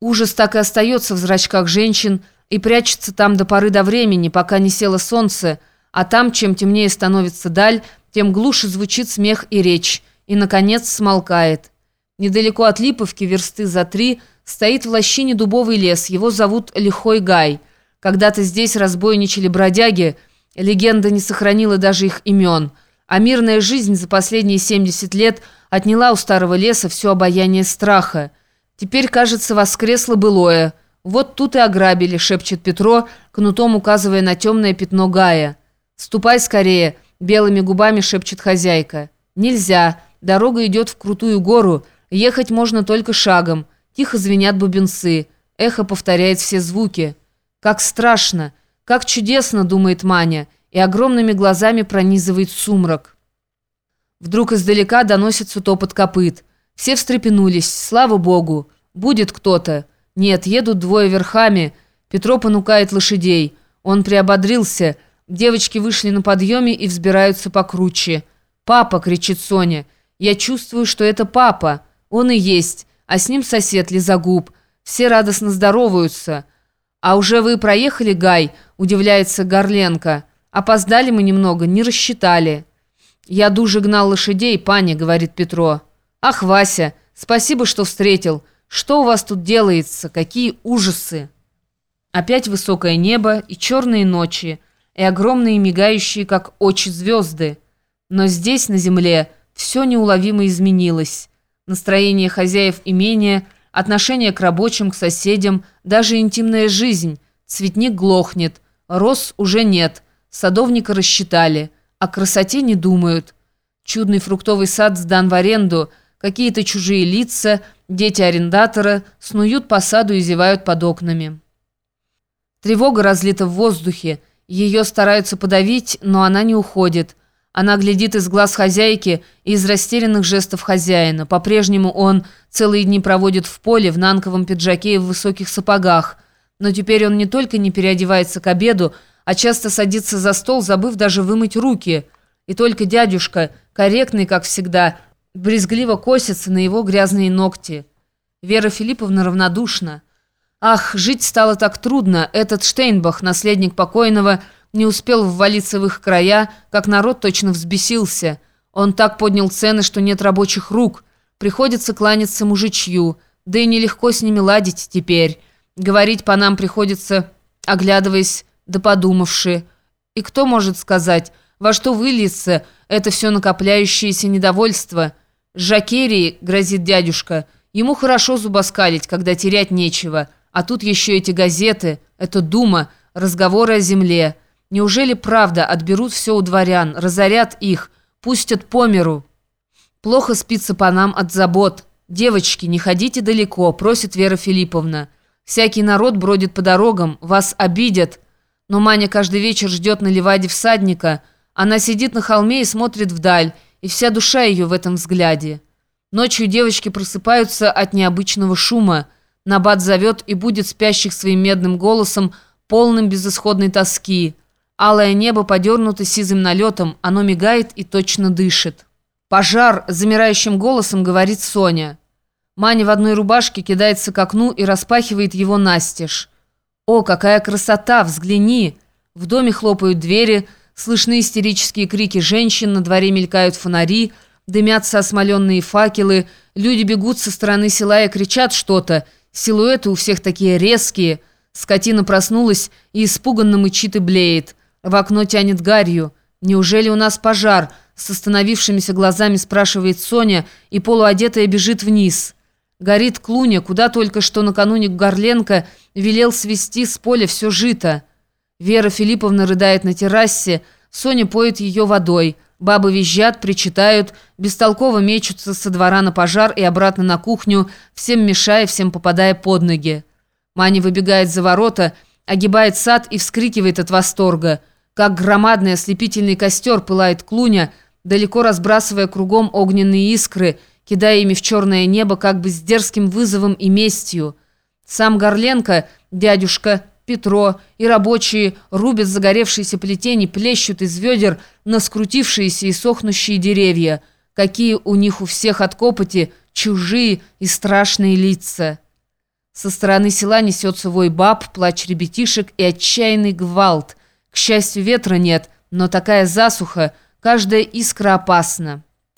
Ужас так и остается в зрачках женщин и прячется там до поры до времени, пока не село солнце, а там, чем темнее становится даль, тем глуше звучит смех и речь, и, наконец, смолкает. Недалеко от Липовки, версты за три, стоит в лощине дубовый лес, его зовут Лихой Гай. Когда-то здесь разбойничали бродяги, легенда не сохранила даже их имен, а мирная жизнь за последние 70 лет отняла у старого леса все обаяние страха. Теперь, кажется, воскресло былое. Вот тут и ограбили, шепчет Петро, кнутом указывая на темное пятно Гая. «Ступай скорее», — белыми губами шепчет хозяйка. «Нельзя. Дорога идет в крутую гору. Ехать можно только шагом. Тихо звенят бубенцы. Эхо повторяет все звуки. Как страшно, как чудесно, думает Маня, и огромными глазами пронизывает сумрак. Вдруг издалека доносится топот копыт. Все встрепенулись. Слава богу. Будет кто-то. Нет, едут двое верхами. Петро понукает лошадей. Он приободрился. Девочки вышли на подъеме и взбираются покруче. «Папа!» — кричит Соня. «Я чувствую, что это папа. Он и есть. А с ним сосед Лизагуб. Все радостно здороваются». «А уже вы проехали, Гай?» — удивляется Горленко. «Опоздали мы немного, не рассчитали». «Я дуже гнал лошадей, пани», — говорит Петро. «Ах, Вася, спасибо, что встретил. Что у вас тут делается? Какие ужасы!» Опять высокое небо и черные ночи, и огромные мигающие, как очи звезды. Но здесь, на земле, все неуловимо изменилось. Настроение хозяев имения, отношение к рабочим, к соседям, даже интимная жизнь. Цветник глохнет, роз уже нет, садовника рассчитали, о красоте не думают. Чудный фруктовый сад сдан в аренду – Какие-то чужие лица, дети арендатора, снуют по саду и зевают под окнами. Тревога разлита в воздухе. Ее стараются подавить, но она не уходит. Она глядит из глаз хозяйки и из растерянных жестов хозяина. По-прежнему он целые дни проводит в поле, в нанковом пиджаке и в высоких сапогах. Но теперь он не только не переодевается к обеду, а часто садится за стол, забыв даже вымыть руки. И только дядюшка, корректный, как всегда, брезгливо косится на его грязные ногти. Вера Филипповна равнодушна. Ах, жить стало так трудно. Этот Штейнбах, наследник покойного, не успел ввалиться в их края, как народ точно взбесился. Он так поднял цены, что нет рабочих рук. Приходится кланяться мужичью. Да и нелегко с ними ладить теперь. Говорить по нам приходится, оглядываясь да подумавши. И кто может сказать, во что выльется это все накопляющееся недовольство? «Жакерии», — грозит дядюшка, — «ему хорошо зубоскалить, когда терять нечего. А тут еще эти газеты, это дума, разговоры о земле. Неужели правда отберут все у дворян, разорят их, пустят по миру?» «Плохо спится по нам от забот. Девочки, не ходите далеко», — просит Вера Филипповна. «Всякий народ бродит по дорогам, вас обидят». Но Маня каждый вечер ждет на леваде всадника. Она сидит на холме и смотрит вдаль, и вся душа ее в этом взгляде. Ночью девочки просыпаются от необычного шума. Набат зовет и будет спящих своим медным голосом, полным безысходной тоски. Алое небо подернуто сизым налетом, оно мигает и точно дышит. «Пожар!» – замирающим голосом говорит Соня. Маня в одной рубашке кидается к окну и распахивает его настежь. «О, какая красота! Взгляни!» В доме хлопают двери – Слышны истерические крики женщин, на дворе мелькают фонари, дымятся осмоленные факелы, люди бегут со стороны села и кричат что-то. Силуэты у всех такие резкие. Скотина проснулась и испуганно мычит и блеет. В окно тянет гарью. «Неужели у нас пожар?» С остановившимися глазами спрашивает Соня, и полуодетая бежит вниз. Горит клуня, куда только что накануне Горленко велел свести с поля все жито. Вера Филипповна рыдает на террасе, Соня поет ее водой. Бабы визжат, причитают, бестолково мечутся со двора на пожар и обратно на кухню, всем мешая, всем попадая под ноги. Маня выбегает за ворота, огибает сад и вскрикивает от восторга. Как громадный ослепительный костер пылает клуня, далеко разбрасывая кругом огненные искры, кидая ими в черное небо как бы с дерзким вызовом и местью. Сам Горленко, дядюшка, Петро и рабочие рубят загоревшиеся плетени, плещут из ведер на скрутившиеся и сохнущие деревья. Какие у них у всех от копоти чужие и страшные лица. Со стороны села несется вой баб, плач ребятишек и отчаянный гвалт. К счастью, ветра нет, но такая засуха, каждая искра опасна.